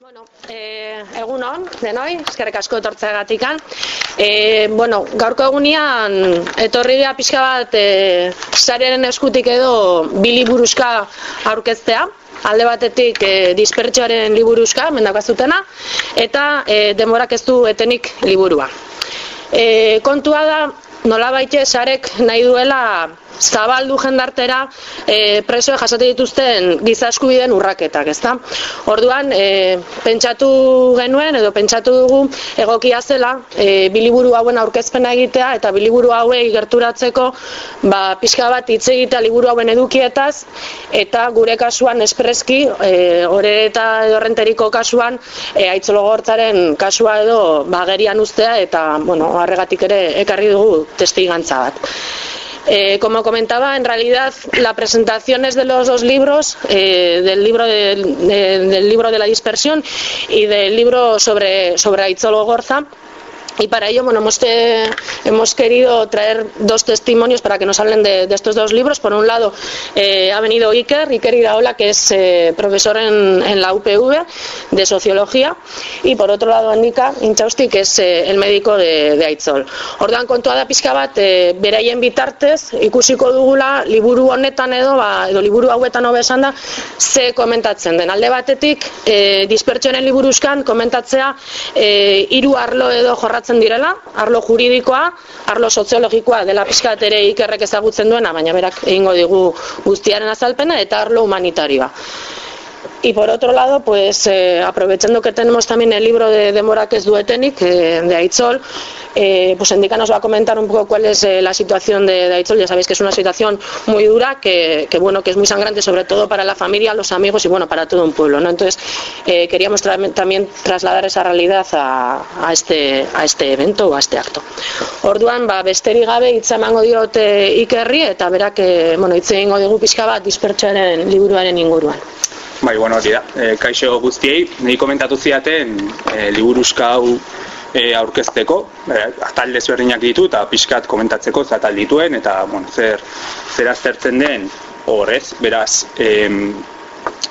Bueno, e, egun hon, denoi, eskerrek asko etortzeagatikan. E, bueno, gaurko egunean etorri da pixka bat e, sareren eskutik edo biliburuzka aurkeztea. Alde batetik e, dispertsoaren liburuzka, mendakazutena, eta e, demorak ez du etenik liburua. E, kontua da, nola baite sarek nahi duela zabaldu jendartera e, presoe jasate dituzten giza eskubideen urraketak, ezta? Orduan, e, pentsatu genuen edo pentsatu dugu egokia zela e, biliburu hauen aurkezpena egitea eta biliburu hauei gerturatzeko ba, pixka bat hitz egitea liburu hauen edukietaz eta gure kasuan espreski e, ore eta horrenteriko kasuan e, aitzolo gortzaren kasua edo bagerian ustea eta bueno, harregatik ere ekarri dugu testigantza bat. Eh, como comentaba, en realidad la presentación es de los dos libros, eh, del, libro de, de, del libro de la dispersión y del libro sobre, sobre Aitzolo Gorza. Y para ello, bueno, hemos, eh, hemos, querido traer dos testimonios para que nos hablen de, de estos dos libros. Por un lado, eh, ha venido Iker, Iker Iraola, que es eh, profesor en, en, la UPV de Sociología, y por otro lado, Anika Inchausti, que es eh, el médico de, de Aitzol. Orduan, kontua da pixka bat, e, beraien bitartez, ikusiko dugula, liburu honetan edo, ba, edo liburu hauetan hobe esan da, ze komentatzen den. Alde batetik, e, dispertsionen liburuzkan komentatzea, hiru arlo edo jorratzen jorratzen direla, arlo juridikoa, arlo soziologikoa dela pixkat ere ikerrek ezagutzen duena, baina berak egingo digu guztiaren azalpena, eta arlo humanitarioa. Y por otro lado, pues eh, aprovechando que tenemos también el libro de, de Moraques Duetenik, eh, de Aitzol, eh, pues Endica nos va a comentar un poco cuál es eh, la situación de, de Aitzol. Ya sabéis que es una situación muy dura, que, que, bueno, que es muy sangrante, sobre todo para la familia, los amigos y bueno, para todo un pueblo. ¿no? Entonces, eh, queríamos tra también trasladar esa realidad a, a, este, a este evento o a este acto. Orduan, ba, besterik gabe hitza emango diot ikerri eta berak, eh, bueno, hitz egingo dugu pixka bat dispertsoaren liburuaren inguruan. Bai, bueno, hori da. E, kaixo guztiei, nahi komentatu ziaten e, liburuzka hau e, aurkezteko, e, atal desberdinak ditu eta pixkat komentatzeko zatal dituen, eta bueno, zer, zer aztertzen den horrez, beraz, e,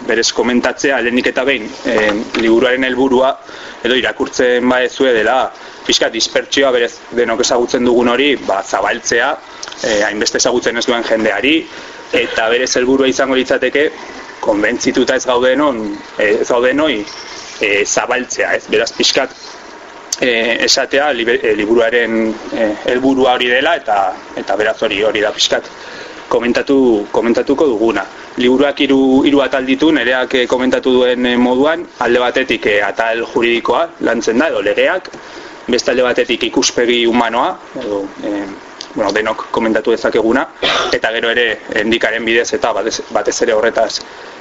berez komentatzea, lehenik eta behin, e, liburuaren helburua edo irakurtzen baezue dela, pixkat dispertsioa berez denok ezagutzen dugun hori, ba, zabaltzea, e, hainbeste ezagutzen ez duen jendeari, eta berez helburua izango litzateke, konbentzituta ez gaudenon, ez gaudenoi e, zabaltzea, ez? Beraz pixkat e, esatea e, liburuaren helburua hori dela eta eta beraz hori hori da pixkat komentatu komentatuko duguna. Liburuak hiru hiru atal ditu, nereak komentatu duen moduan, alde batetik atal juridikoa lantzen da edo legeak, beste alde batetik ikuspegi humanoa edo e, bueno, denok komentatu dezakeguna eta gero ere endikaren bidez eta batez, ere horretaz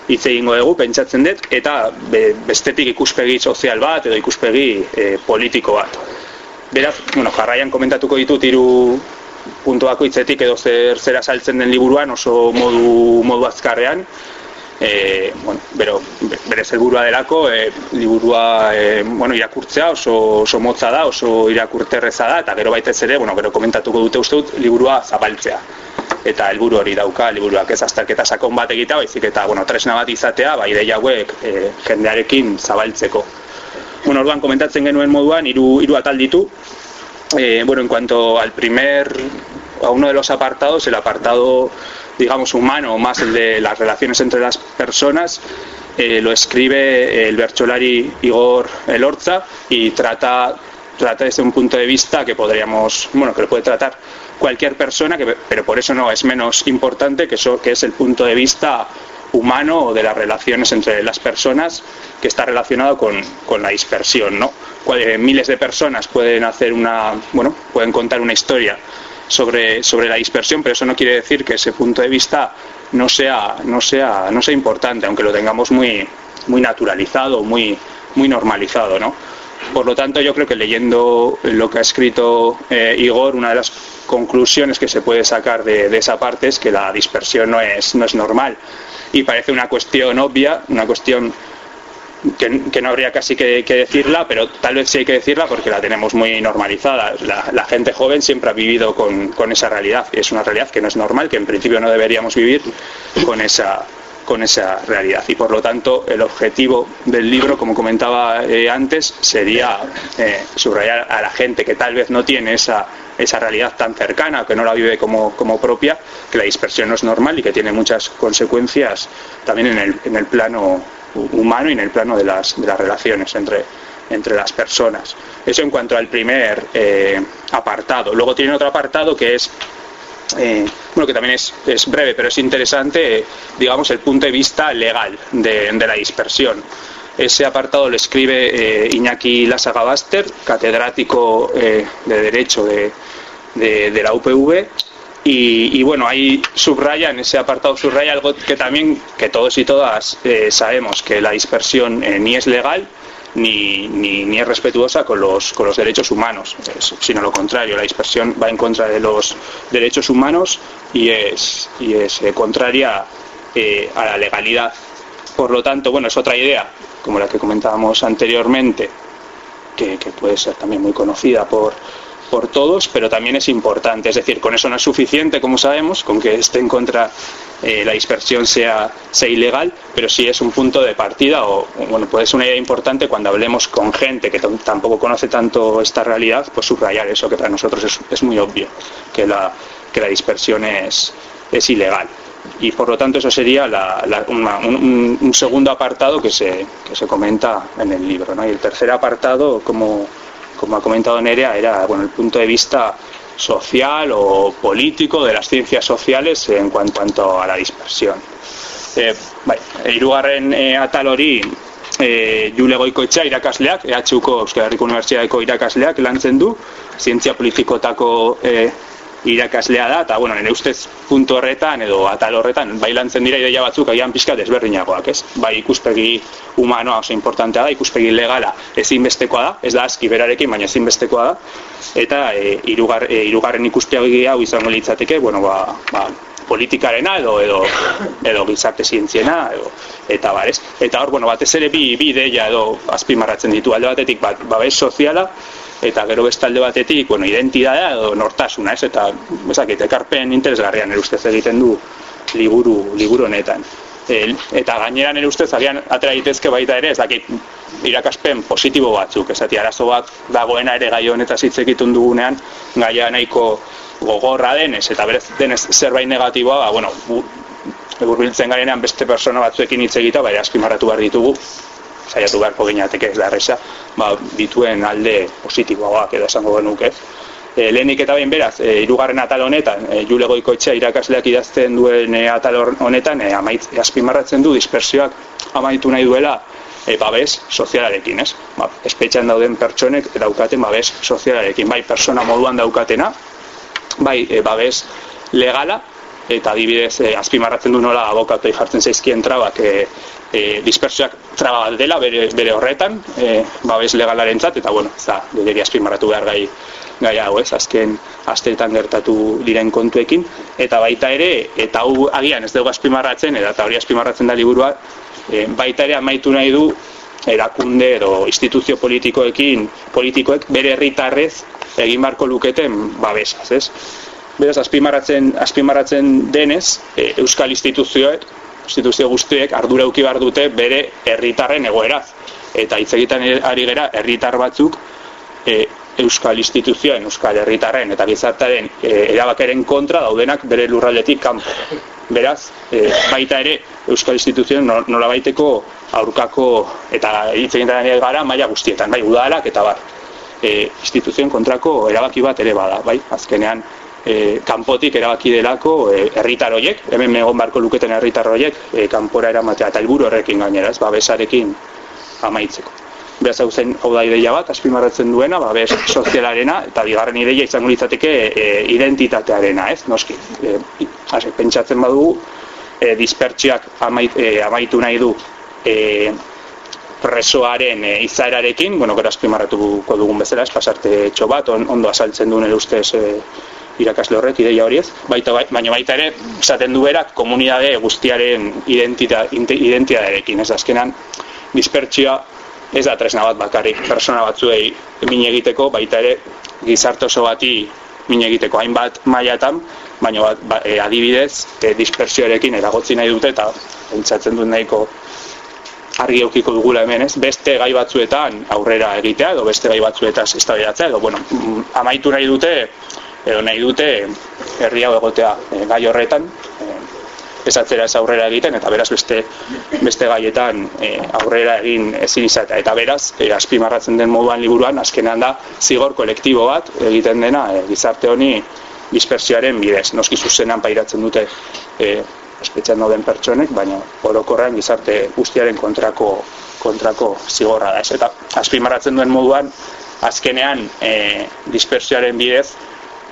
hitz egingo dugu pentsatzen dut eta be, bestetik ikuspegi sozial bat edo ikuspegi e, politiko bat. Beraz, bueno, jarraian komentatuko ditut hiru puntu bakoitzetik edo zer zera saltzen den liburuan oso modu modu azkarrean. E, bueno, bero, bere helburua delako, e, liburua e, bueno, irakurtzea oso, oso motza da, oso irakurterreza da, eta gero baitez ere, bueno, gero komentatuko dute uste dut, liburua zabaltzea. Eta helburu hori dauka liburuak ez azterketa sakon bat egitea baizik eta bueno tresna bat izatea bai ideia hauek e, jendearekin zabaltzeko. Bueno orduan komentatzen genuen moduan hiru hiru atal ditu. E, bueno en cuanto al primer a uno de los apartados el apartado digamos humano más el de las relaciones entre las personas eh, lo escribe el bercholari Igor Elorza y trata trata desde un punto de vista que podríamos bueno que lo puede tratar cualquier persona, que, pero por eso no es menos importante que, eso, que es el punto de vista humano o de las relaciones entre las personas que está relacionado con, con la dispersión, ¿no? Miles de personas pueden hacer una, bueno, pueden contar una historia sobre, sobre la dispersión, pero eso no quiere decir que ese punto de vista no sea, no sea, no sea importante, aunque lo tengamos muy, muy naturalizado, muy, muy normalizado, ¿no? Por lo tanto, yo creo que leyendo lo que ha escrito eh, Igor, una de las conclusiones que se puede sacar de, de, esa parte es que la dispersión no es, no es normal. Y parece una cuestión obvia, una cuestión que, no habría casi que, decirla, pero tal vez sí hay que decirla porque la tenemos muy normalizada. La, gente joven siempre ha vivido con, esa realidad. Es una realidad que no es normal, que en principio no deberíamos vivir con esa, con esa realidad. Y por lo tanto, el objetivo del libro, como comentaba eh, antes, sería eh, subrayar a la gente que tal vez no tiene esa, esa realidad tan cercana, que no la vive como, como, propia, que la dispersión no es normal y que tiene muchas consecuencias también en el, en el plano humano y en el plano de las, de las relaciones entre, entre las personas. Eso en cuanto al primer eh, apartado. Luego tiene otro apartado que es eh, bueno, que también es, es, breve, pero es interesante, digamos, el punto de vista legal de, la dispersión. Ese apartado lo escribe eh, Iñaki Lasagabaster, catedrático eh, de Derecho de, de, de, la UPV, y, bueno, ahí subraya, en ese apartado subraya algo que también, que todos y todas eh, sabemos, que la dispersión ni es legal, ni, ni, ni, es respetuosa con los, con los derechos humanos, sino lo contrario, la dispersión va en contra de los derechos humanos y es, y es eh, contraria eh, a la legalidad. Por lo tanto, bueno, es otra idea, como la que comentábamos anteriormente, que puede ser también muy conocida por, por todos, pero también es importante. Es decir, con eso no es suficiente, como sabemos, con que esté en contra eh, la dispersión sea, sea ilegal, pero sí es un punto de partida o, bueno, puede ser una idea importante cuando hablemos con gente que tampoco conoce tanto esta realidad, pues subrayar eso que para nosotros es, es muy obvio, que la, que la dispersión es, es ilegal. Y por lo tanto eso sería la, un, un, segundo apartado que se, que se comenta en el libro. ¿no? Y el tercer apartado, como, como ha comentado Nerea, era bueno, el punto de vista social o político de las ciencias sociales en cuanto, a la dispersión. Eh, bai, irugarren e, atal hori e, Jule Goikoetxea irakasleak, EHUko Euskal Herriko Unibertsitateko irakasleak lantzen du, zientzia politikotako e, irakaslea da, eta, bueno, nire ustez puntu horretan, edo atal horretan, bai lantzen dira ideia batzuk, agian pixka desberdinagoak, ez? Bai ikuspegi humanoa oso importantea da, ikuspegi legala ezinbestekoa da, ez da aski berarekin, baina ezinbestekoa da, eta e, irugar, e, irugarren ikuspegi hau izango litzateke, bueno, ba, ba, politikarena edo edo edo gizarte zientziena edo eta bar, Eta hor, bueno, batez ere bi bi ideia edo azpimarratzen ditu. Alde batetik bat, babes soziala eta gero beste alde batetik, bueno, identitatea edo nortasuna, ez? Eta bezakite ekarpen interesgarrian ere ustez egiten du liburu liburu honetan. El, eta gainera nire ustez agian atera daitezke baita ere, ez dakit irakaspen positibo batzuk, esati arazo bat dagoena ere gai honetaz hitz egiten dugunean, gaia nahiko gogorra denez eta berez denez zerbait negatiboa, ba, bueno, burbiltzen garenean beste persona batzuekin hitz egita, bai azpimarratu behar ditugu, saiatu beharko gineateke ez da erresa, ba, dituen alde positiboagoak edo esango genuke. E, lehenik eta behin beraz, e, irugarren atal honetan, e, Jule Goikoetxea irakasleak idazten duen e, atal honetan, e, amait, azpimarratzen du dispersioak amaitu nahi duela e, babes sozialarekin, ez? Ba, espetxean dauden pertsonek daukaten babes sozialarekin, bai persona moduan daukatena, bai e, babes legala eta adibidez e, azpimarratzen du nola abokatoi jartzen zaizkien trabak e, e, dispersioak traba bat dela bere, bere horretan e, babes legalaren zat, eta bueno, za, gehiagri azpimarratu behar gai gai hau ez, azken asteetan gertatu diren kontuekin, eta baita ere, eta hau agian ez dugu azpimarratzen, eta hori azpimarratzen da liburua, e, baita ere amaitu nahi du erakunde edo instituzio politikoekin, politikoek bere herritarrez egin barko luketen babesaz, ez? Beraz, azpimarratzen, azpimarratzen denez, e, euskal instituzioek, instituzio guztiek ardura uki bar dute bere herritarren egoeraz. Eta hitz egiten ari gera herritar batzuk e, euskal instituzioen, euskal herritarren eta gizartaren e, erabakeren kontra daudenak bere lurraldetik kanpo. Beraz, e, baita ere euskal instituzioen nola baiteko aurkako eta hitz egiten ari gara maila guztietan, bai, udalak eta bar e, instituzioen kontrako erabaki bat ere bada, bai? Azkenean e, kanpotik erabaki delako e, herritar hoiek, hemen egon barko luketen herritar hoiek e, kanpora eramatea eta helburu horrekin gainera, ez? Babesarekin amaitzeko. Beraz hau zen hau da ideia bat, azpimarratzen duena, babes sozialarena eta bigarren ideia izango litzateke e, identitatearena, ez? Noski, e, hase, pentsatzen badugu e, dispertsiak amait, e, amaitu nahi du e, presoaren e, izaerarekin, bueno, gero azpimarratuko dugun bezala, ez pasarte txo bat, on, ondo azaltzen duen ustez e, irakasle horrek, ideia horiez, baita, bai, baina baita ere, esaten du berak, komunidade guztiaren identita, identitatearekin, ez? Azkenan, dispertsioa ez da tresna bat bakarrik. Persona batzuei min egiteko, baita ere, gizarte oso bati min egiteko. Hainbat mailatan baina ba, e, adibidez, e, dispersioarekin eragotzi nahi dute eta entzatzen dut nahiko argi eukiko dugula hemen, ez? Beste gai batzuetan aurrera egitea edo beste gai batzuetan eztabaidatzea edo bueno, mm, amaitu nahi dute edo nahi dute herri hau egotea e, gai horretan, e, ez atzera ez aurrera egiten eta beraz beste beste gaietan e, aurrera egin ezin izatea eta beraz e, azpimarratzen den moduan liburuan azkenean da zigor kolektibo bat egiten dena e, gizarte honi dispersioaren bidez. Noski zuzenan pairatzen dute e, espetxean dauden pertsonek, baina orokorrean gizarte guztiaren kontrako kontrako zigorra da. Ez eta azpimarratzen duen moduan, azkenean e, dispersioaren bidez,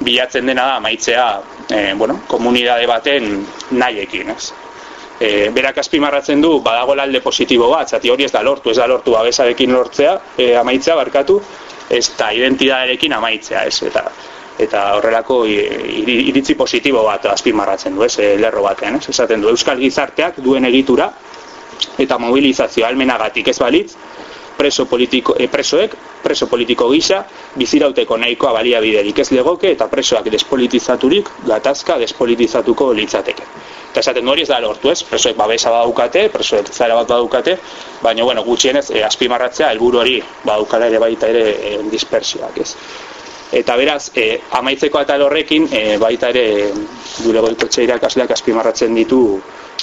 bilatzen dena da maitzea e, bueno, komunidade baten nahiekin, ez? E, berak azpimarratzen du badago alde positibo bat, zati hori ez da lortu, ez da lortu abesarekin lortzea, e, amaitzea barkatu, ez da identidaderekin amaitzea, ez? Eta eta horrelako iritzi positibo bat azpimarratzen du, ez, lerro batean, ez, esaten du, Euskal Gizarteak duen egitura eta mobilizazio almenagatik ez balitz, preso politiko, e, presoek, preso politiko gisa, bizirauteko nahikoa baliabiderik ez legoke eta presoak despolitizaturik gatazka despolitizatuko litzateke. Eta esaten hori ez da lortu ez, presoek babesa badukate, presoek zara bat badukate, baina bueno, gutxienez e, azpimarratzea helburu hori badukala ere baita ere e, dispersioak ez. Eta beraz, e, amaitzeko atal horrekin, e, baita ere gure goikotxe irakasleak azpimarratzen ditu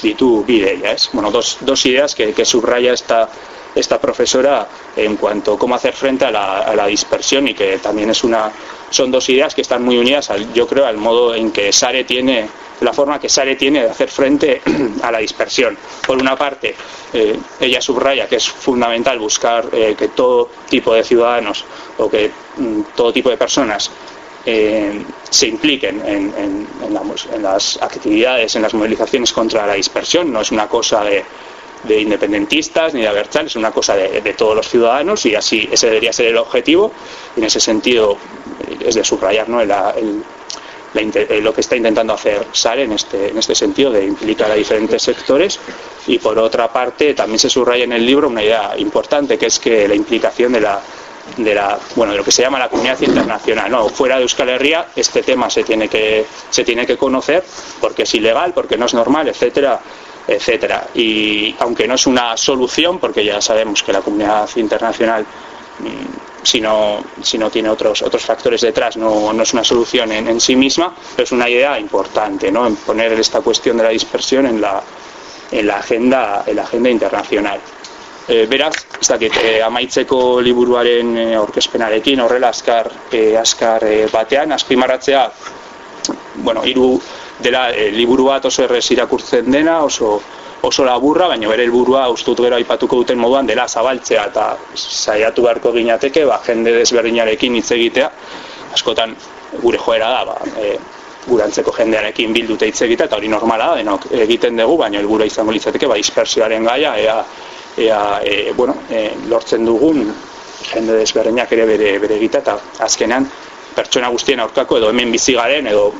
ditu bideia, ez? Bueno, dos, dos ideas que, que subraya esta, esta profesora en cuanto a cómo hacer frente a la, a la dispersión y que también es una, son dos ideas que están muy unidas, al, yo creo, al modo en que Sare tiene la forma que Sare tiene de hacer frente a la dispersión. Por una parte, eh, ella subraya que es fundamental buscar eh, que todo tipo de ciudadanos o que mm, todo tipo de personas eh, se impliquen en, en, en, la, en, las actividades, en las movilizaciones contra la dispersión. No es una cosa de, de independentistas ni de abertzales, es una cosa de, de, todos los ciudadanos y así ese debería ser el objetivo. En ese sentido es de subrayar ¿no? eh, lo que está intentando hacer SARE en este, en este sentido de implicar a diferentes sectores y por otra parte también se subraya en el libro una idea importante que es que la implicación de la de la bueno de lo que se llama la comunidad internacional no fuera de Euskal Herria este tema se tiene que se tiene que conocer porque es ilegal porque no es normal etcétera etcétera y aunque no es una solución porque ya sabemos que la comunidad internacional mm, si no, si no tiene otros, otros factores detrás, no, no es una solución en, en, sí misma, pero es una idea importante, ¿no? en poner esta cuestión de la dispersión en la, en la, agenda, en la agenda internacional. E, beraz, ez dakit, e, amaitzeko liburuaren e, aurkezpenarekin, horrela azkar, e, azkar batean, azpimarratzea, bueno, hiru dela e, liburu bat oso errez irakurtzen dena, oso, oso laburra, baina bere helburua ustut gero aipatuko duten moduan dela zabaltzea eta saiatu beharko ginateke, ba, jende desberdinarekin hitz egitea, askotan gure joera da, ba, e, gurantzeko jendearekin bilduta hitz egitea, eta hori normala da, denok egiten dugu, baina helburua izango litzateke, ba, dispersioaren gaia, ea, ea e, bueno, e, lortzen dugun jende desberdinak ere bere, bere egitea, eta azkenean pertsona guztien aurkako edo hemen bizi garen edo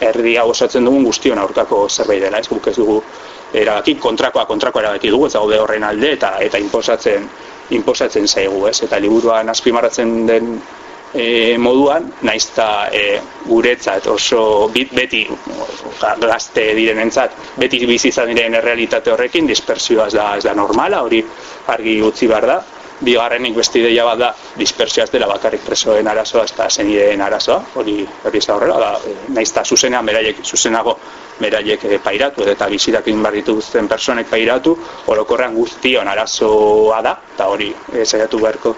herri hau osatzen dugun guztion aurkako zerbait dela, ez guk ez dugu erabaki kontrakoa kontrakoa erabaki dugu ez daude horren alde eta eta inposatzen inposatzen zaigu, ez? Eta liburuan azpimarratzen den e, moduan, naizta e, guretzat oso bit, beti gazte direnentzat, beti bizi izan diren errealitate horrekin dispersioa ez da, ez da normala, hori argi utzi behar da. Bigarrenik beste ideia bat da dispersioa ez dela bakarrik presoen arazoa eta zenideen arazoa, hori hori ez da da, e, naizta zuzenean beraiek zuzenago beraiek e, pairatu eta bizirak egin barritu duzten personek pairatu, orokorrean guztion arazoa da, eta hori e, saiatu beharko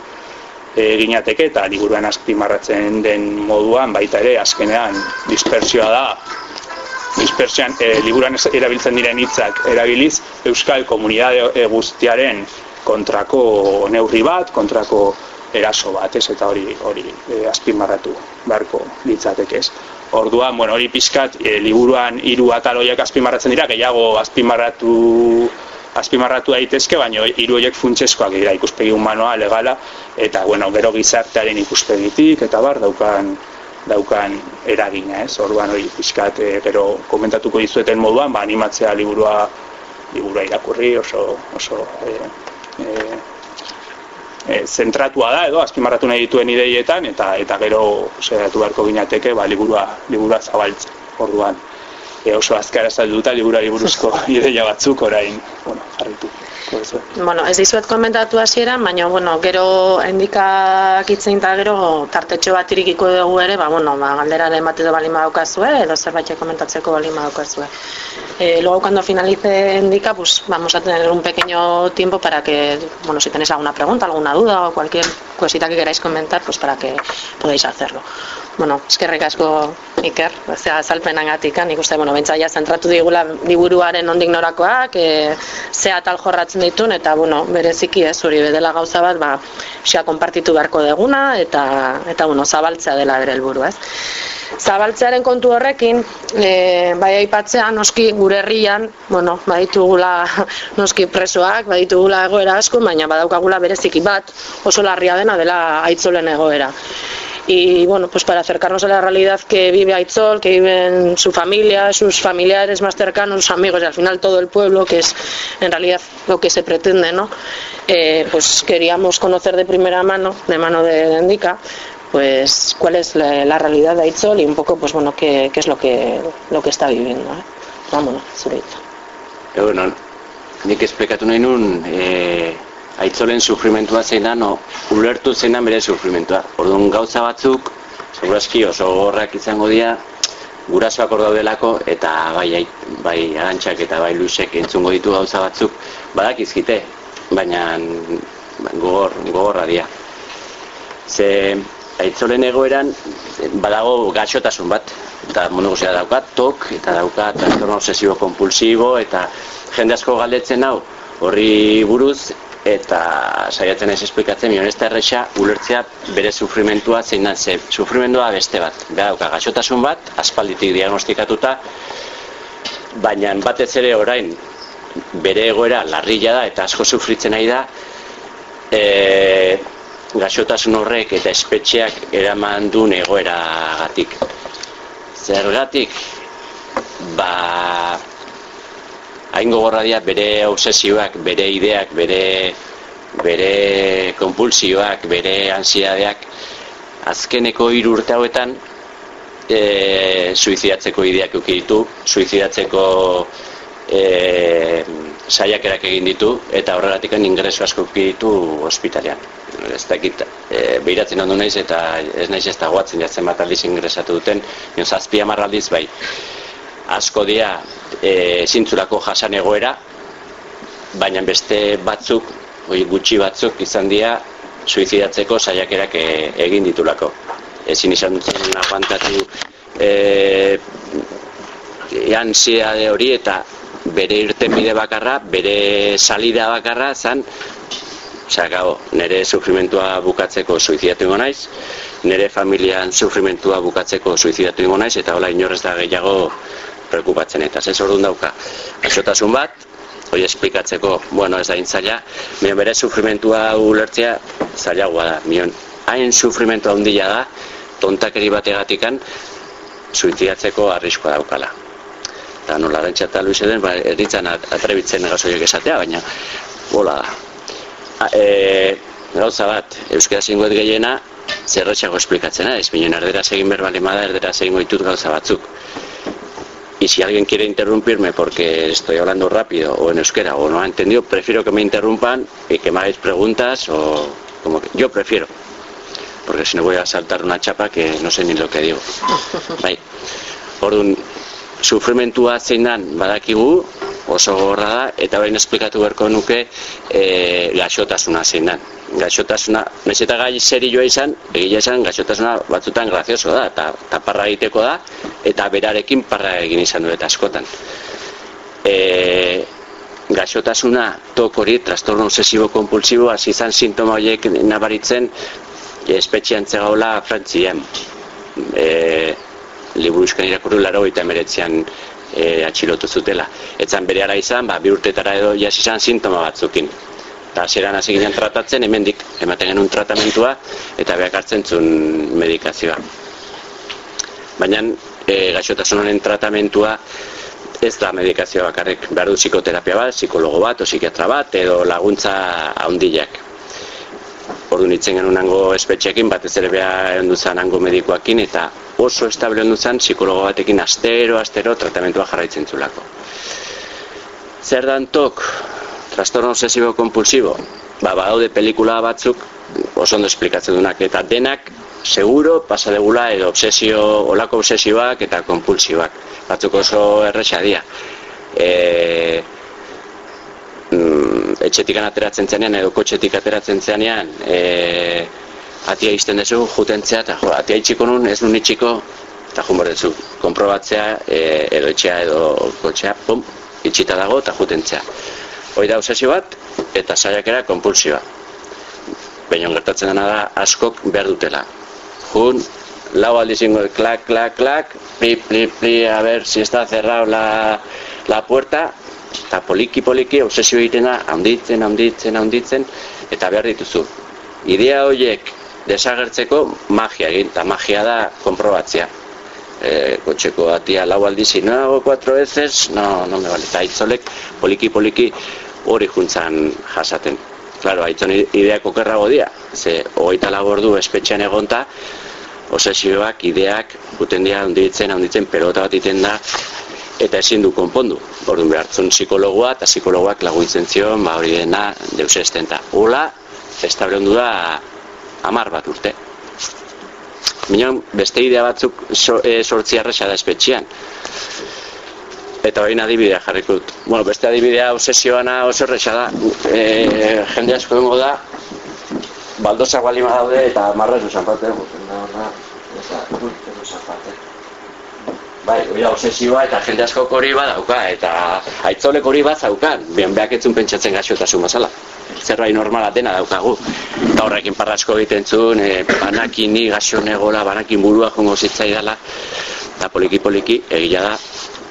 e, ginateke eta liburuan azpimarratzen den moduan baita ere azkenean dispersioa da. Dispersioan e, liburuan erabiltzen diren hitzak erabiliz euskal komunidade e, guztiaren kontrako neurri bat, kontrako eraso bat, ez eta hori hori e, azpimarratu beharko litzateke ez. Orduan, bueno, hori pizkat e, liburuan hiru ataloiak azpimarratzen dira, gehiago azpimarratu azpimarratu daitezke, baina hiru horiek funtseskoak dira ikuspegi humanoa, legala eta bueno, gero gizartearen ikuspegitik eta bar daukan daukan eragina, ez? Orduan hori pizkat e, gero komentatuko dizueten moduan, ba animatzea liburua liburua irakurri oso oso e, e, e, zentratua da edo azpimarratu nahi dituen ideietan eta eta gero saiatu beharko ginateke ba liburua liburua zabaltzen orduan e, oso azkara salduta liburari buruzko ideia batzuk orain, bueno, jarritu. Bueno, ez dizuet komentatu hasieran, baina bueno, gero endikak itzein eta gero tartetxo bat irikiko dugu ere, ba, bueno, ba, galdera de bate bali daukazue, edo zerbait komentatzeko bali daukazue. Eh, luego cuando finalice Indica, pues vamos a tener un pequeño tiempo para que, bueno, si tenéis alguna pregunta, alguna duda o cualquier cosita que queráis comentar, pues para que podáis hacerlo. Bueno, eskerrik asko Iker, zera azalpenan gatik, nik uste, bueno, bentsa ja zentratu digula liburuaren ondik norakoak, e, zea tal jorratzen ditun, eta, bueno, bereziki ez, hori bedela gauza bat, ba, xia konpartitu beharko deguna, eta, eta bueno, zabaltzea dela ere helburu ez. Zabaltzearen kontu horrekin, e, bai aipatzea, noski gure herrian, bueno, baditugula noski presoak, baditugula egoera asko, baina badaukagula bereziki bat, oso larria dena dela aitzolen egoera y bueno, pues para acercarnos a la realidad que vive Aitzol, que viven su familia, sus familiares más cercanos, sus amigos y al final todo el pueblo, que es en realidad lo que se pretende, ¿no? Eh, pues queríamos conocer de primera mano, de mano de, Endica, pues cuál es la, realidad de Aitzol y un poco, pues bueno, qué, qué es lo que, lo que está viviendo. ¿eh? Vámonos, Zurita. Bueno, nik esplikatu nahi nun, eh, aitzolen sufrimentua zein da, no, ulertu zein bere sufrimentua. Orduan gauza batzuk, segurazki oso gorrak izango dira, gurasoak hor daudelako, eta bai, bai arantxak eta bai lusek entzungo ditu gauza batzuk, badakizkite, baina gogor, gogorra dira. Ze aitzolen egoeran badago gaxotasun bat, eta monogozia daukat, tok, eta daukat trastorno obsesibo kompulsibo, eta jende asko galdetzen hau, horri buruz, eta saiatzen ez esplikatzen mion ez da ulertzea bere sufrimentua zein da ze sufrimendua beste bat. Dauka gaixotasun bat aspalditik diagnostikatuta baina batez ere orain bere egoera larrila da eta asko sufritzen nahi da e, gaixotasun horrek eta espetxeak eraman duen egoeragatik. Zergatik? Ba hain gogorra dira bere obsesioak, bere ideak, bere, bere kompulsioak, bere ansiadeak, azkeneko hiru urte hauetan e, suizidatzeko ideak ukiditu, suizidatzeko e, saiakerak egin ditu, eta horregatik ingresu asko ukiditu ospitalean. Ez dakit, e, behiratzen ondu naiz, eta ez naiz ez da guatzen jatzen bat aldiz ingresatu duten, nion zazpia marraldiz bai asko dira e, zintzurako jasan egoera, baina beste batzuk, oi, gutxi batzuk izan dira suizidatzeko saiakerak e, egin ditulako. Ezin izan dutzen aguantatu e, de hori eta bere irten bide bakarra, bere salida bakarra zan, Osea, nire sufrimentua bukatzeko suizidatu ingo naiz, nire familian sufrimentua bukatzeko suizidatu ingo naiz, eta hola inorrez da gehiago preocupatzen eta zen zordun dauka esotasun bat, hori esplikatzeko, bueno, ez da intzaila, mion bere sufrimentua ulertzea zailagoa da, mion hain sufrimentua handia da, tontakeri bategatikan suizidatzeko arriskoa daukala. Eta nola rentsa eta luize den, ba, eritzen atrebitzen gazoiek esatea, baina bola da. e, gauza bat, euskara zinguet gehiena, zerretxago esplikatzen, ez binen erdera segin berbalima da, erdera segin goitut gauza batzuk. Y si alguien quiere interrumpirme porque estoy hablando rápido o en euskera o no ha entendido, prefiero que me interrumpan y que me hagáis preguntas o como que yo prefiero. Porque si no voy a saltar una chapa que no sé ni lo que digo. Bai. Orduan, sufrimentua zein dan badakigu oso gorra da eta bain esplikatu beharko nuke e, gaixotasuna zein dan gaixotasuna, naiz eta gai serioa izan, egia izan gaixotasuna batzutan grazioso da, eta, eta parra egiteko da, eta berarekin parra egin izan du eta askotan. E, gaixotasuna tok hori, trastorno obsesibo kompulsibo, hasi izan sintoma horiek nabaritzen, espetxean txegaula frantzian. E, liburuzkan irakurru laro eta emeretzean e, atxilotu zutela. Etzan bere ara izan, ba, bi urtetara edo jas izan sintoma batzukin eta zeran hasi ginen tratatzen, hemendik ematen genuen tratamentua eta behak hartzen zuen medikazioa. Baina e, gaixotasun tratamentua ez da medikazioa bakarrik, behar du psikoterapia bat, psikologo bat, o psikiatra bat, edo laguntza haundilak. Ordu nintzen genuen nango espetxekin, bat ez ere behar hango medikoakin, eta oso estable ondu zen, psikologo batekin astero, astero, tratamentua jarraitzen zulako. Zer dantok, trastorno obsesibo kompulsibo, ba, badaude pelikula batzuk, oso ondo esplikatzen dunak, eta denak, seguro, pasa degula, edo obsesio, olako obsesioak eta kompulsioak, batzuk oso erresa dia. E, mm, etxetik ateratzen zenean, edo kotxetik ateratzen zenean, e, atia izten dezu, jutentzea, eta jo, atia itxiko nun, ez nun itxiko, eta jumor dezu, komprobatzea, e, edo etxea, edo kotxea, pum, itxita dago, eta jutentzea. Hoi da obsesio bat, eta saiakera konpulsioa. Baina gertatzen dena da, askok behar dutela. Jun, lau aldizingo, klak, klak, klak, pli, pli, pli, a ver si está cerrado la, la puerta, eta poliki, poliki, obsesio egiten da, handitzen, handitzen, handitzen, eta behar dituzu. Idea horiek desagertzeko magia egin, eta magia da konprobatzea. E, kotxeko atia lau aldizi, no hago cuatro veces, no, no me vale. Eta aitzolek poliki poliki hori juntzan jasaten. Claro, aitzon ideak okerrago dira, ze hogeita labordu espetxean egonta, osesioak, ideak, guten dira handitzen, handitzen, pelota bat iten da, eta ezin du konpondu. Orduan behartzen psikologoa eta psikologoak laguntzen zion, ba hori dena, deus estenta. Ola, estable ondu da, amar bat urte. Minon, beste idea batzuk so, e, sortzi arresa da espetxian. Eta hori adibidea jarriko. Bueno, beste adibidea obsesioana oso erresa da. E, jende asko dengo da, baldosak balima daude eta marra esu zanpate. Bai, hori obsesioa eta jende asko hori badauka, eta aitzolek hori bat zaukan. Bien, behak etzun pentsatzen gaxotasun mazala zerbait normala dena daukagu. Eta horrekin parrasko egiten zuen, e, banakin ni gaxo negola, banakin burua jongo zitzai dela, eta poliki poliki egia da,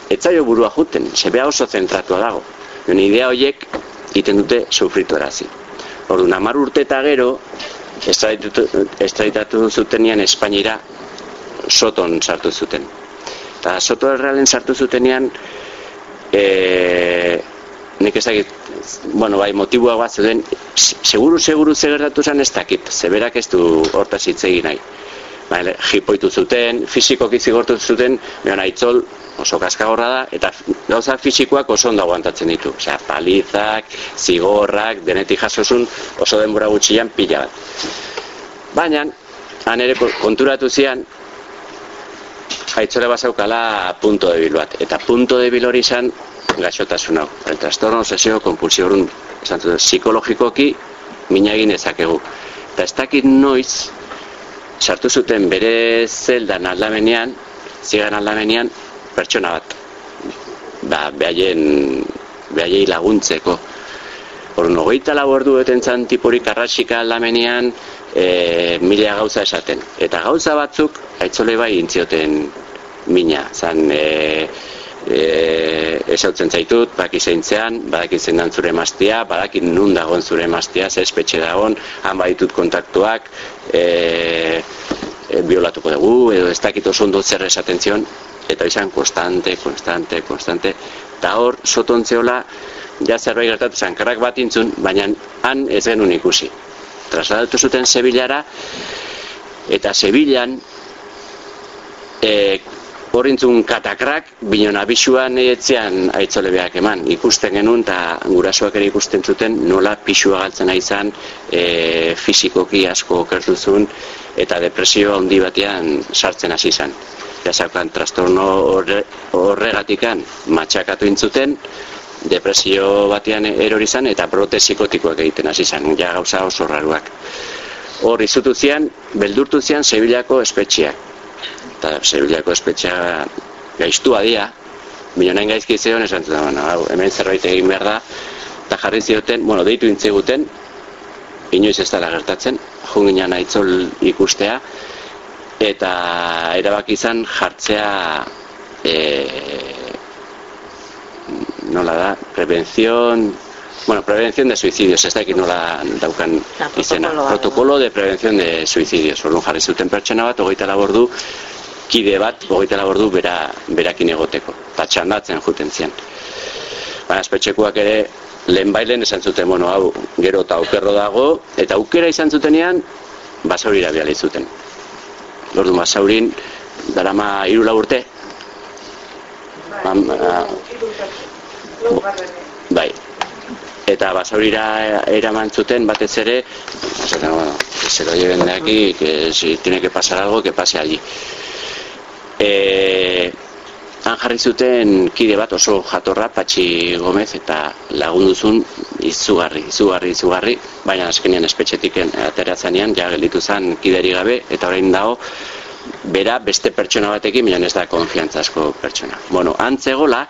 etzaio burua juten, sebea oso zentratua dago. Nien idea horiek egiten dute sufritu erazi. Ordu, namar urte eta gero, estraditatu zutenian Espainira soton sartu zuten. Eta soto errealen sartu zutenean, e, nik ez dakit, bueno, bai, motiboa bat zuden, seguru, seguru zegertatu zen ez dakit, zeberak ez du hortaz hitz egin nahi. Bai, jipoitu zuten, fizikoki zigortu zuten, behon aitzol oso kaskagorra da, eta gauza fisikoak oso ondo aguantatzen ditu. Osea, palizak, zigorrak, denetik jasosun oso denbora gutxian pila bat. Baina, han ere konturatu zian, aitzole basaukala punto debil bat. Eta punto debil hori izan, gaixotasun hau. Trastorno obsesio kompulsio orun esan psikologikoki minagin ezakegu. Eta ez dakit noiz sartu zuten bere zeldan aldamenean, zigan aldamenean, pertsona bat. Ba, behaien, behaiei laguntzeko. Horren, ogeita labordu eten zan tipurik arrasika aldamenean, e, mila gauza esaten. Eta gauza batzuk, aitzole bai intzioten mina. Zan, e, e, esautzen zaitut, baki zeintzean, badaki zein zure mastia, badaki nun dagoen zure mastia, ze espetxe dagoen, han baditut kontaktuak, e, e, biolatuko dugu, edo ez dakit oso ondo zer esaten zion, eta izan konstante, konstante, konstante, eta hor, sotontzeola, ja zerbait gertatu zen, karrak bat intzun, baina han ez genuen ikusi. Trasladatu zuten Sevillara, eta Sevillan, e, Horrintzun katakrak, binon abisuan etzean aitzole behak eman. Ikusten genuen eta gurasoak ere ikusten zuten nola pisua galtzen aizan, e, fizikoki asko okertuzun eta depresio handi batean sartzen hasi izan. Jasaukan trastorno horre, horregatikan matxakatu intzuten, depresio batean erori izan eta brote psikotikoak egiten hasi izan, ja gauza oso raruak. Hor izutu zian, beldurtu zian Sevillako espetxiak eta Sevillako espetxea gaiztua dia, milionain gaizki zeon esan zuten, bueno, hau, hemen zerbait egin behar da, eta jarri zioten, bueno, deitu intzeguten, inoiz ez dara gertatzen, junginan aitzol ikustea, eta erabaki izan jartzea e, nola da, prevenzion, bueno, prevención de suicidios, ez dakit nola daukan izena, protokolo de prevención de suicidios, orduan jarri zuten pertsona bat, hogeita labordu, kide bat hogeita labordu bera, berakin egoteko, eta txandatzen juten zian. Baina espetxekuak ere lehen bailen esan zuten, bueno, hau, gero eta aukerro dago, eta aukera izan zutenean, basaurira biali zuten. Lordu basaurin, darama irula urte. bai. Eta basaurira eraman zuten batez ere, esaten, bueno, de aquí, que si tiene que pasar algo, que pase allí. Eh, han jarri zuten kide bat oso jatorra Patxi Gomez eta lagunduzun izugarri, izugarri, izugarri, baina azkenean espetxetik ateratzenean ja gelditu zen kideri gabe eta orain dago bera beste pertsona batekin, baina ez da konfiantzazko pertsona. Bueno, antzegola,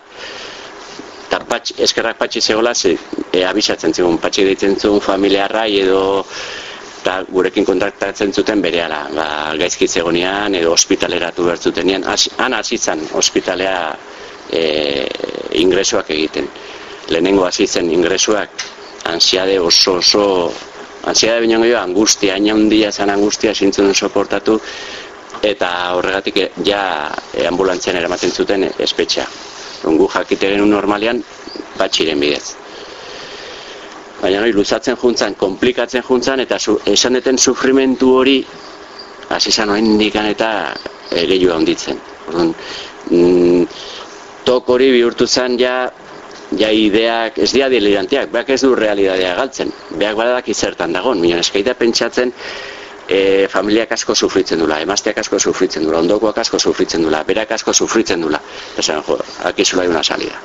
eta patx, eskerrak patxi zegoela, ze, e, abisatzen zigun, patxi ditzen zuen familiarrai edo eta gurekin kontaktatzen zuten bere ala, ba, gaizki zegonean edo ospitaleratu bertzutenean, han hasi zen ospitalea e, ingresuak egiten. Lehenengo hasi zen ingresuak ansiade oso oso ansiade baino gehiago angustia, hain handia zen angustia sintzen soportatu eta horregatik ja e, ambulantzian eramaten zuten espetxea. Ongu jakite genuen normalean batxiren bidez baina hori luzatzen juntzan, komplikatzen juntzan, eta su, esan deten sufrimentu hori, hasi zan dikan eta egeio handitzen. Orduan, mm, tok hori bihurtu zen ja, ja ideak, ez dia deliranteak, beak ez du realidadea galtzen, beak badadak izertan dagoen, minon eskaita pentsatzen, e, familiak asko sufritzen dula, emazteak asko sufritzen dula, ondokoak asko sufritzen dula, berak asko sufritzen dula, eta jo, akizula una salida,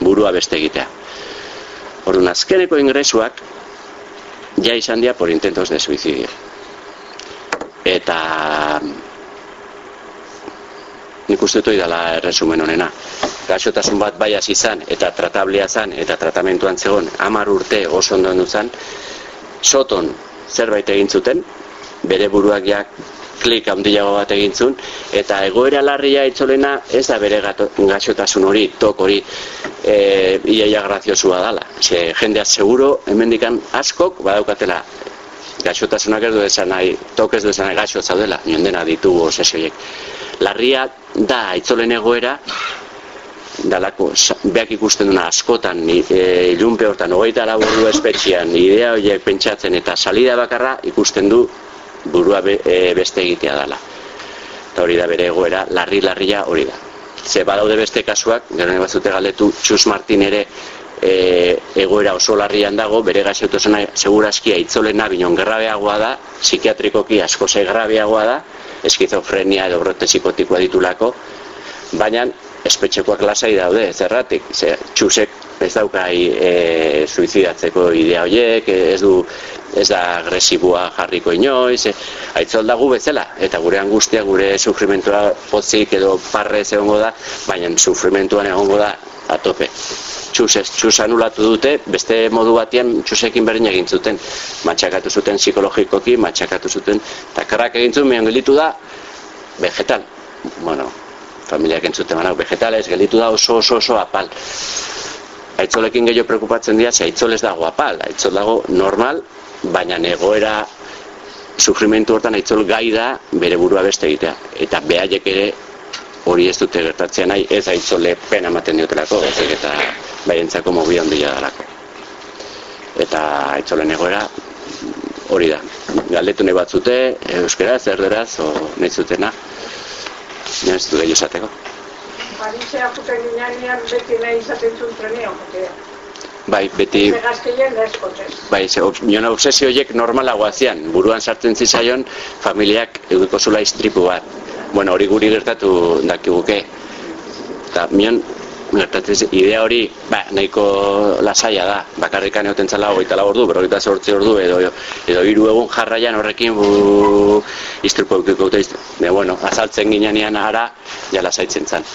burua beste egitea. Orduan, azkeneko ingresuak ja izan dira por intentos de suicidio. Eta nik uste dut dela erresumen honena. Gaixotasun bat bai hasi izan eta tratablea zan eta tratamentuan zegoen hamar urte oso ondo zen, soton zerbait egin zuten, bere buruak ja klik handiago bat egin zuen, eta egoera larria itzolena ez da bere gaixotasun hori, tok hori, e, iaia graziosua dala. Ze, jendea seguro, hemendikan askok badaukatela gaixotasunak ez du esan nahi, tok ez du esan nahi gaixo zaudela, nion ditugu osesioiek. Larria da itzolen egoera, dalako, beak ikusten duna askotan, e, ilunpe hortan, hogeita laburu espetxian, idea horiek pentsatzen eta salida bakarra ikusten du burua e, beste egitea dala. Eta hori da bere egoera, larri-larria hori da ze badaude beste kasuak, gero nahi batzute galdetu, Txus Martin ere e, egoera oso larrian dago, bere gazeutosena segurazkia itzolena binon gerrabeagoa da, psikiatrikoki asko ze gerrabeagoa da, eskizofrenia edo brote psikotikoa ditulako, baina espetxekoak lasai daude, zerratik, ze, txusek ez daukai e, suizidatzeko idea horiek, ez du ez da agresiboa jarriko inoiz, e, aitzol dagu bezala, eta gure angustia, gure sufrimentua pozik edo parrez egongo da, baina sufrimentuan egongo da atope. Txus, ez, txus anulatu dute, beste modu batean txusekin berdin egin zuten. Matxakatu zuten psikologikoki, matxakatu zuten, eta karrak egin zuen, mian gelitu da, vegetal. Bueno, familiak entzuten manau, vegetales, gelitu da oso oso oso apal. Aitzolekin gehiago preocupatzen dira, ze aitzol ez dago apal, aitzol dago normal, baina egoera sufrimentu hortan aitzol gai da bere burua beste egitea. Eta behaiek ere hori ez dute gertatzen nahi, ez aitzole pena ematen diotelako, ez eta baientzako mobi handia dalako. Eta aitzolen egoera hori da. Galdetu nahi batzute, euskera, zer deraz, o nahi zutena, ez du gehiago esateko. Parisea juten ginean beti nahi izaten zuen treneo, Bai, beti... Bai, ze, nion obsesio horiek normalagoa zian, buruan sartzen zizaion familiak edukiko zula istripu bat. Bueno, hori guri gertatu dakiguke. Eta, mion, gertatzen idea hori, ba, nahiko lasaia da, bakarrikan egoten zala hogeita lau ordu, berrogeita sortzi ordu, edo, edo hiru egun jarraian horrekin bu, istripu edukiko dute, bueno, azaltzen ginean ara, ja lasaitzen zan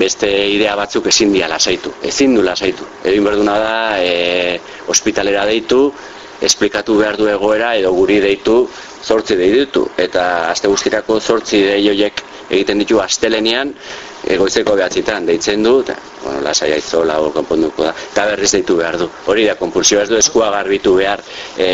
beste idea batzuk ezin dia lasaitu, ezin du lasaitu. Egin berduna da, e, ospitalera deitu, esplikatu behar du egoera edo guri deitu, zortzi deitu. Eta aste guztirako zortzi deioiek egiten ditu astelenean, egoizeko behatzitan deitzen du, eta, bueno, lasai aizola o konponduko da, eta berriz deitu behar du. Hori da, konpulsio ez du eskua garbitu behar, e,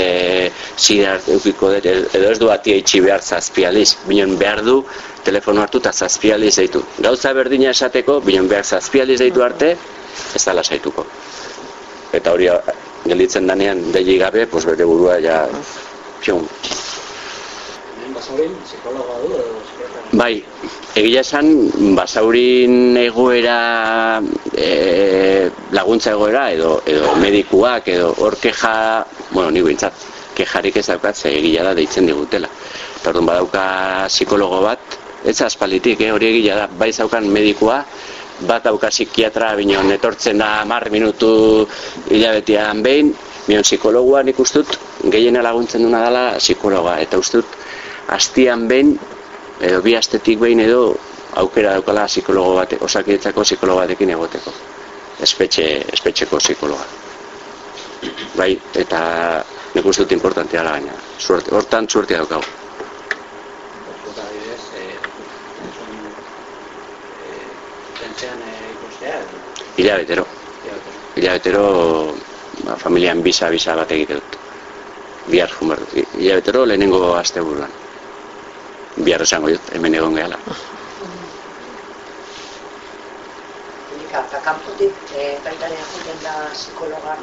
zidar eukiko dut, edo ez du ati eitxi behar zazpializ, binen behar du, telefono hartu eta zazpializ deitu. Gauza berdina esateko, binen behar zazpializ deitu arte, ez da lasaituko. Eta hori gelditzen danean degi gabe, pues bere burua ja, pion. Bai, egia esan, basaurin egoera, e, laguntza egoera, edo, edo medikuak, edo hor keja, bueno, ni bintzat, kejarik ez daukat, egia da deitzen digutela. Eta orduan badauka psikologo bat, ez aspalditik, eh, hori egia da, bai zaukan medikua, bat dauka psikiatra, binon, etortzen da mar minutu hilabetean behin, binon, psikologoa nik ustut, gehiena laguntzen duna dela psikologa, eta ustut, astian behin, edo bi astetik behin edo aukera daukala psikologo bate, osakidetzako psikologo batekin egoteko. Espetxe, espetxeko psikologa. Bai, eta nik uste dut importantea da gaina. Suerte, hortan suertea daukagu. Zut adibidez, eh, entzun, eh, pentsean eh, ikustea, edo? Hilabetero. Hilabetero. Ba, familian bisa-bisa bat egite dut. Bihar jun behar dut. Hilabetero lehenengo asteburuan. Bihar esango dut, hemen egon gehala. Eta kanpotik e, baitaren juten da psikologa,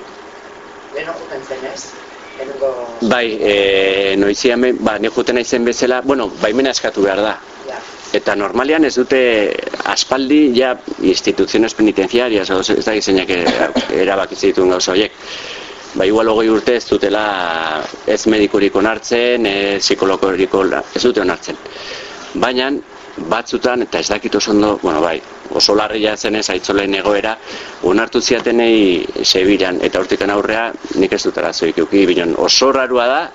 leheno juten zen ez? Lehenengo... Bai, e, noizian, be- ba, ni juten naizen bezala, bueno, baimena eskatu behar da. Ja, Eta normalean ez dute aspaldi ja instituziones penitenciarias ez da izainak erabaki dituen gauza horiek. Ba, igual hogei urte ez dutela ez medikurik onartzen, ez psikologorik ona- ez dute onartzen. Baina batzutan, eta ez dakit oso ondo, bueno, bai, oso larria zenez aitzolen egoera, onartu ziatenei Sebiran, eta hortikan aurrea nik ez dut arazoik euki, binon oso rarua da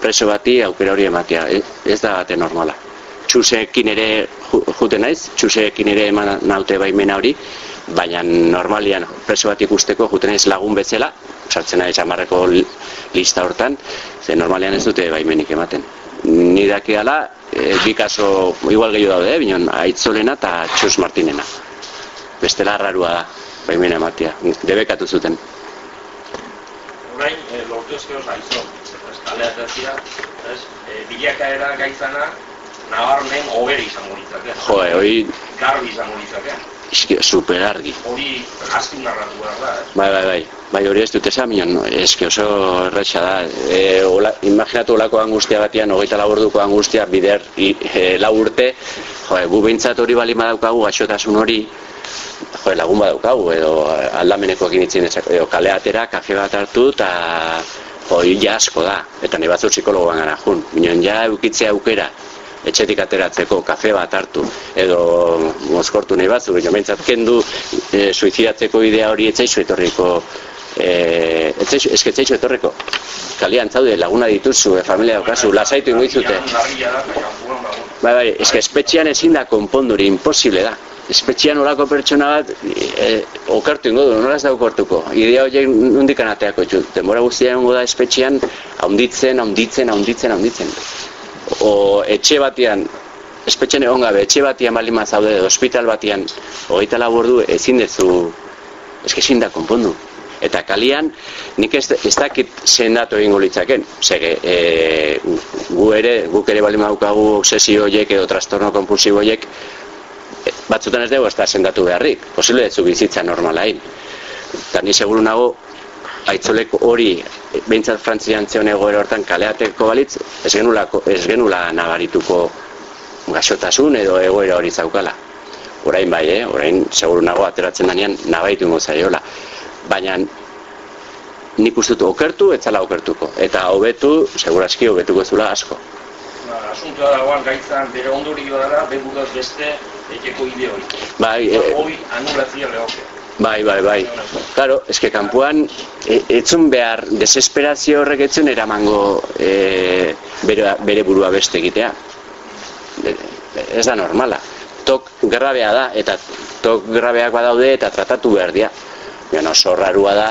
preso bati aukera hori ematea, ez, ez da bate normala txuseekin ere ju- juten naiz, txuseekin ere eman naute baimena hori, baina normalian preso bat ikusteko juten naiz lagun bezala, sartzen naiz amarreko li- lista hortan, ze normalian ez dute baimenik ematen. Ni dakiala, e, bi kaso igual gehiago daude, eh, binon, aitzolena eta txus martinena. Bestela rarua da, baimena ematea, debekatu zuten. orain e, lortu ezkero zaizo, ez kaleak dira, ez, e, bilakaera gaitzana, nabarmen hoberi izango litzake. Jo, eh, hori Garbi izango litzake. super argi. Hori azkin narratu behar da, ez? Bai, bai, bai. Bai, hori ez dut esan, minon, eske oso erresa da. E, ola, imaginatu olako angustia batian, hogeita lau orduko angustia, bider, i, e, lau urte, jo, gu behintzat hori bali badaukagu, gaixotasun hori, jo, lagun badaukagu, edo aldamenekoak initzen, edo kale atera, kafe bat hartu, eta hori ja asko da, eta nahi batzu psikologoan gara jun. Minon, ja eukitzea aukera, etxetik ateratzeko kafe bat hartu edo mozkortu nahi batzu, baina behintzat kendu e, suizidatzeko idea hori etzaizu etorriko e, etzaizu, etzaizu etorriko. Kalian zaude laguna dituzu, e, familia daukazu, lasaitu ingo dizute. Bai, bai, eske espetxean ezin da konponduri, imposible da. Espetxean olako pertsona bat e, okartu ingo du, nola ez okartuko idea horiek nondikan ateako ditu. Denbora guztia egongo da espetxean haunditzen, haunditzen, haunditzen, haunditzen o etxe batean espetxen egon gabe, etxe batean baldin mazaude, edo ospital batean, hogeita lau ordu ezin dezu, eske ezin da konpondu. Eta kalian, nik ez, ez dakit sendatu egingo litzaken. Zege, e, gu ere, guk ere baldin daukagu obsesio horiek edo trastorno kompulsibo horiek, batzutan ez dugu ez da sendatu beharrik. Posible dezu bizitza normalain. Eta ni seguru nago, aitzolek hori behintzat frantzian zeon egoera hortan kaleateko balitz, ez genula, ez genula nabarituko gaixotasun edo egoera hori zaukala. Orain bai, eh? orain seguru nago ateratzen danean nabaitu zaiola. Baina nik uste dut okertu, etzala okertuko. Eta hobetu, seguraski hobetuko zula asko. Ba, asuntoa dagoan gaitzan bere ondorioa dara, beburuz beste eteko ide hori. Bai, e, Hoi anulatzia lehoke. Bai, bai, bai. Claro, eske kanpoan e, etzun behar desesperazio horrek etzun eramango e, bere, bere burua beste egitea. E, ez da normala. Tok grabea da, eta tok grabeak badaude eta tratatu behar dira. Baina oso rarua da,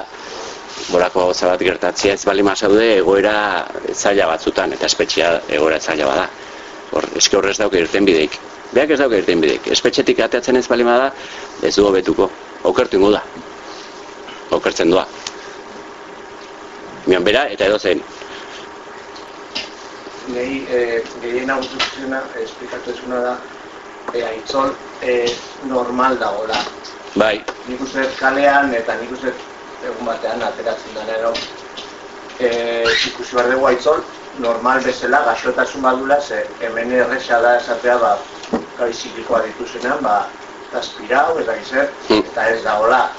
borako gauza bat gertatzea ez bali mazaude egoera zaila batzutan, eta espetxea egoera zaila bada. Hor, eske horrez dauke irten bideik. Beak ez dauke irten bideik. Espetxetik ateatzen ez bali bada, ez du hobetuko. Okertu ingo da. Okertzen doa. Mian bera, eta edo zen. Nei, eh, gehien agutuzena, esplikatu ezuna da, eh, aitzol eh, normal dagoela. Bai, Nik uste kalean eta nik uste egun batean ateratzen denero eh, ikusi behar dugu aitzol normal bezala gaixotasun badula, ze hemen erresa da esatea, ba, gai zikikoa dituzenean, ba, eta gizer, Mm. eta ez da hola.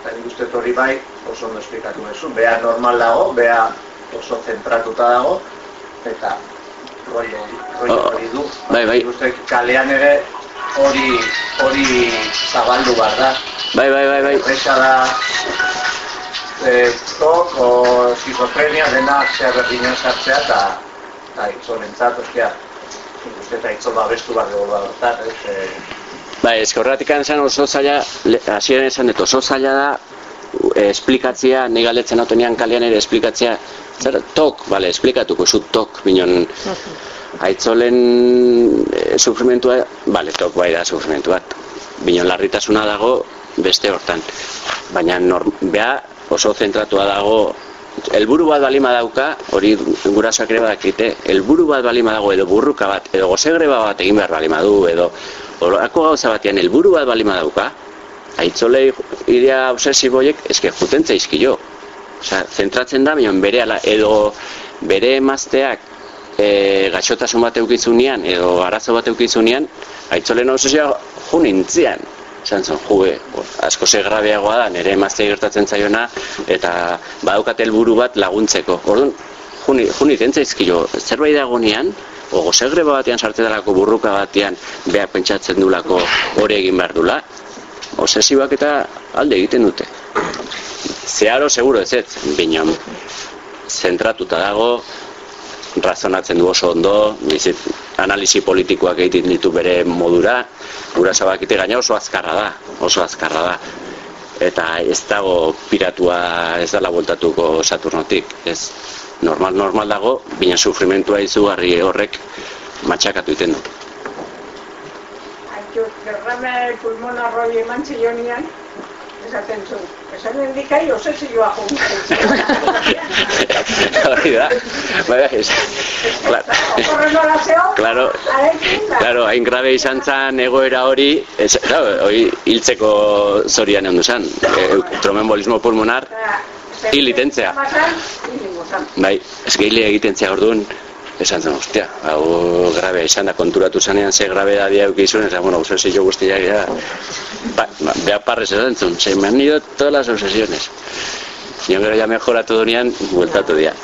Eta nik uste hori bai, oso ondo esplikatu duzu, bea normal dago, bea oso zentratuta dago, eta roi hori, Oh, hori du. bai, bai. Uste kalean ere hori hori zabaldu behar da. Bai, bai, bai, bai. Erresa da, eh, tok, o skizofrenia, dena zer berdinean sartzea, eta eta itzolentzat, ostia, nik uste eta itzol babestu behar dugu behar, ez, eh, Bai, ez horretik esan oso zaila, hasieran esan dut oso zaila da, e, esplikatzea, nahi galdetzen autonean kalean ere esplikatzea, zer, tok, bale, esplikatuko zu tok, binon, aitzolen e, sufrimentua, bale, tok bai da sufrimentu bat, binon larritasuna dago beste hortan, baina norm, beha oso zentratua dago, helburu bat balima dauka, hori gurasoak ere badakite, helburu bat balima dago edo burruka bat, edo gozegreba bat egin behar balima du, edo horako gauza batean helburu bat balima dauka, aitzolei idea obsesiboiek eske juten zaizkio. Osea, zentratzen da, bion bere edo bere emazteak e, gaixotasun bat eukitzunean edo arazo bat eukitzunean, aitzolen obsesioa jo nintzian. Esan zen, juge, asko ze grabeagoa da, nire emaztea gertatzen zaiona, eta badaukat helburu bat laguntzeko. Orduan, juni, juni zaizkio, zerbait dagonean, o gozegreba batean sarte dalako burruka batean, beha pentsatzen dulako hori egin behar dula, obsesiboak eta alde egiten dute. Zeharo seguro ez ez, bineon, zentratuta dago, razonatzen du oso ondo, bizit, analisi politikoak egiten ditu bere modura, guraso bakite gaina oso azkarra da, oso azkarra da. Eta ez dago piratua ez dala bueltatuko Saturnotik, ez normal normal dago, bina sufrimentua izugarri horrek matxakatu egiten du. Derrame pulmona roi eman txillonian, esaten zuen. Esan hendikai osesioa Hori da, bai, bai, Claro. Claro, hain grabe izan zen egoera hori, claro, hori hiltzeko zorian egon duzan, e, tromembolismo pulmonar, hil. Bai, ez gehile egiten zea orduan, esan zen, ostia, hau grabe izan da, konturatu zanean ze grabe da dia eukizun, eta, bueno, obsesio guztiak, ja, ba, ba, beha parrez esan zuen, se me han ido todas las obsesiones. Nion gero ja mejoratu dunean, bueltatu dia.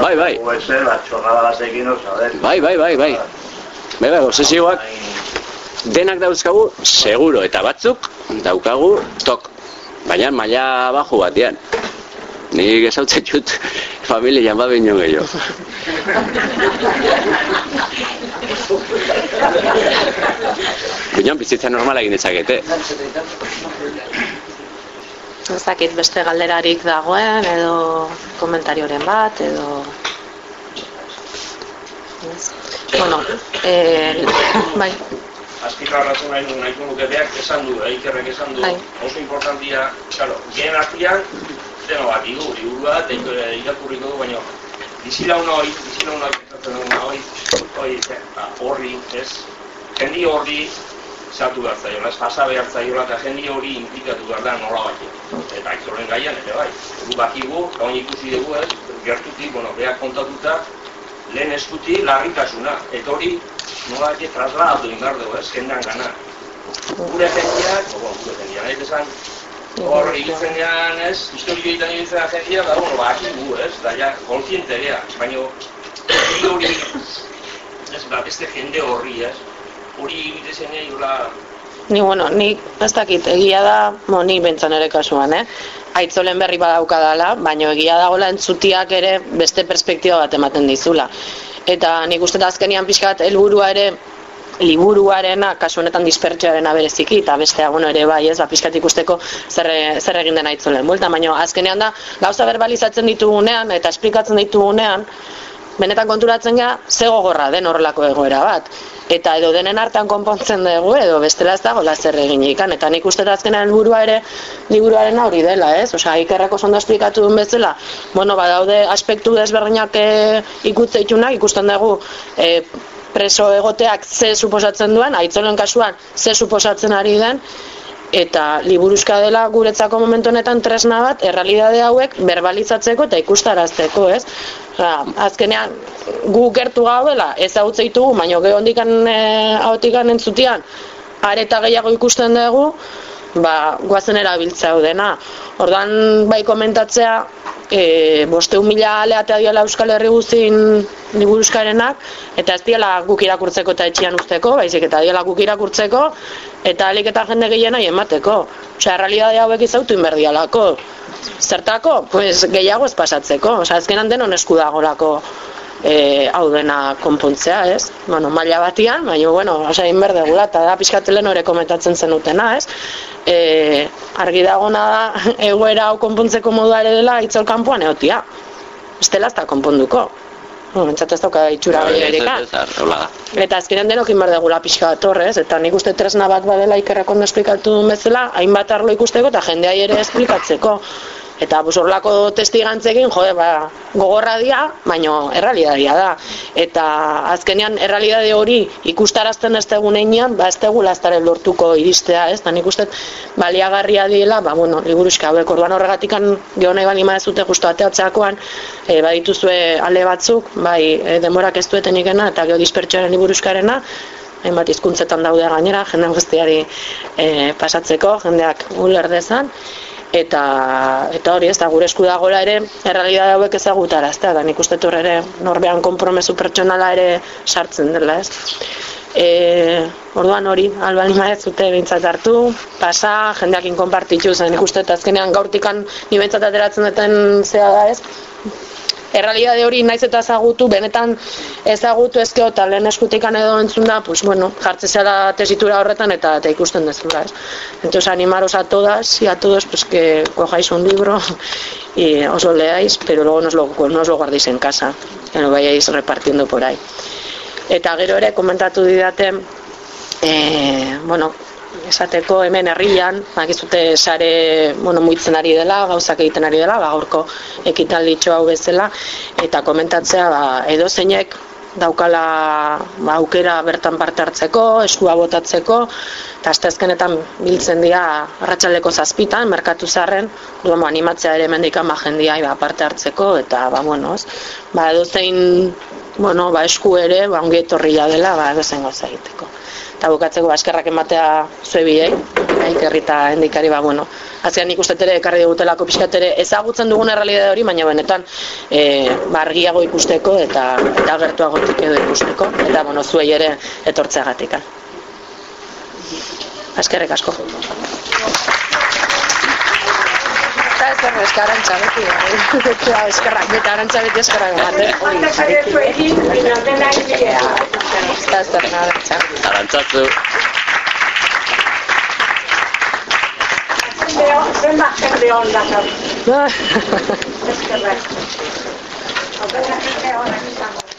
Bai, bai. Oso, a Bai, bai, bai, bai. Bai, bai, obsesioak denak dauzkagu, seguro, eta batzuk daukagu tok. Baina maila baju batean. Nik esautzen dut familia bat baino gehiago. Baina bizitza normala egin dezakete. Ez dakit beste galderarik dagoen, edo komentarioren bat, edo... Bueno, eh, bai, azpimarratu nahi du nahiko nuke beak esan du, eikerrek esan du, Bai. oso importantia, claro, gehen artian, zeno bat, igu, liburua, eta irakurriko du, baina bizilaun hori, bizilaun hori, hori, hori, ba, horri, ez, jendi horri sartu behar zaiola, ez pasa behar zaiola, eta jendi hori implikatu behar da nola bat. Eta aizoren gaian, ere bai. Gu bakigu, hori ikusi dugu, ez, gertutik, bueno, beak kontatuta, lehen eskuti larritasuna, eta hori nola eke trasladatu egin behar dugu, ez, jendean gana. Gure jendeak, o, gure jendeak, nahi esan, hor egitzenean, ez, historio egiten egiten jendea, da, bueno, bakigu, ez, da, ja, konsiente gea, baina hori ez, ba, beste jende horri, ez, hori egite zenean, jola, Ni, bueno, ni ez dakit, egia da, mo, ni bentzan ere kasuan, eh? Aitzolen berri badauka dala, baina egia dagoela entzutiak ere beste perspektiba bat ematen dizula. Eta nik uste da azkenian pixka bat helburua ere liburuarena, kasu honetan dispertsioarena bereziki, eta bestea, bueno, ere bai, ez, ba, pixkat ikusteko zer, zer egin den aitzolen buelta, baina azkenean da, gauza verbalizatzen ditugunean, eta esplikatzen ditugunean, benetan konturatzen gara, ze gogorra den horrelako egoera bat. Eta edo denen artean konpontzen dugu, edo bestela ez dago zer egin ikan. Eta nik uste da azkenean helburua ere liburuaren hori dela, ez? Osea, ikerrako ondo esplikatu duen bezala, bueno, badaude aspektu desberdinak e, ikutzeitunak, ikusten dugu e, preso egoteak ze suposatzen duen, aitzolen kasuan ze suposatzen ari den, eta liburuzka dela guretzako momentu honetan tresna bat errealidade hauek berbalizatzeko eta ikustarazteko, ez? Osea, azkenean gu gertu gaudela ezagutze ditugu, baino ge hondikan e, ahotikan entzutian areta gehiago ikusten dugu, ba, guazen erabiltzea dena. Ordan bai komentatzea, e, bosteun mila aleatea diala Euskal Herri guztin liburuzkarenak, eta ez diala guk irakurtzeko eta etxian usteko, baizik eta diala guk irakurtzeko, eta alik eta jende gehiena emateko. Osea, realidade hauek izautu inberdialako. Zertako? Pues gehiago ez pasatzeko. Osea, azkenan denon esku dagolako e, hau dena konpontzea, ez? Bueno, maila batian, baina, bueno, osea, inberdegula, eta da pixkatelen hori komentatzen zenutena, ez? E, argi dagona da, egoera hau konpontzeko modua ere dela, itzol kanpoan eotia. Estela ez da konponduko. No, mentzat ez dauka itxura Bai, hola da. Eta azkenean denok inbar degula pixka bat horrez, eta nik uste tresna bat badela ikerrak ondo esplikatu duen bezala, hainbat arlo ikusteko eta jendeai ere esplikatzeko. Eta bus horlako testigantzekin, jode, ba, gogorra dia, baino errealitatea da. Eta azkenean errealitate hori ikustarazten ez tegun einean, ba ez tegula ez dara lortuko iristea, ez? Eta nik uste baliagarria diela, ba, bueno, liburuzka hauek orduan horregatikan geho nahi bali maezute justu ateatzeakoan, e, badituzue ale batzuk, bai, e, denborak ez dueten ikena, eta geho dispertsioaren liburuzkarena, hainbat hizkuntzetan daude gainera, jende guztiari e, pasatzeko, jendeak uler dezan, eta eta hori ez da gure esku dagoela ere errealitate hauek ezagutaraztea da? Nik uste ere norbean konpromesu pertsonala ere sartzen dela ez? E, orduan hori, albani ez zute behintzat hartu, pasa, jendeakin konpartitu zen. Ikuste eta azkenean gaurtikan ni behintzat ateratzen duten zea da ez, errealitate hori naiz eta ezagutu, benetan ezagutu ezkeo eta lehen eskutikan edo entzun da, pues bueno, jartze zara tesitura horretan eta, eta ikusten dezula, ez. Entonces animaros a todas y a todos pues que cojáis un libro y os lo leáis, pero luego no os lo, no os lo guardéis en casa, que lo vayáis repartiendo por ahí. Eta gero ere komentatu didate, e, bueno, esateko hemen herrian, bakizute sare, bueno, muitzen ari dela, gauzak egiten ari dela, ba, gaurko ekitalditxo hau bezala, eta komentatzea, ba, edo zeinek daukala ba, aukera bertan parte hartzeko, eskua botatzeko, eta asteazkenetan biltzen dira arratsaldeko zazpitan, merkatu zarren, duan, ba, animatzea ere mendikan ba, jendia ba, parte hartzeko, eta, ba, bueno, ez, ba, edo zein, bueno, ba, esku ere, ba, ongi etorria dela, ba, edo zein egiteko eta bukatzeko baskerrak ematea zue biei, ikerri eta endikari, ba, bueno, azkean nik uste ere ekarri dugutelako pixkat ere ezagutzen dugun errealidade hori, baina benetan e, bargiago ikusteko eta eta gertuagotik edo ikusteko, eta bueno, zuei ere etortzeagatik. Eskerrek asko. eskerrak garantsa beti eder. Eskerrak garantsa beti eskeragante. Ona zaitu egin, ez da denai direa. Estas zartana za. Garantsatuz. Agur, den badak den da. Eskerak. Agur, eta orain santu.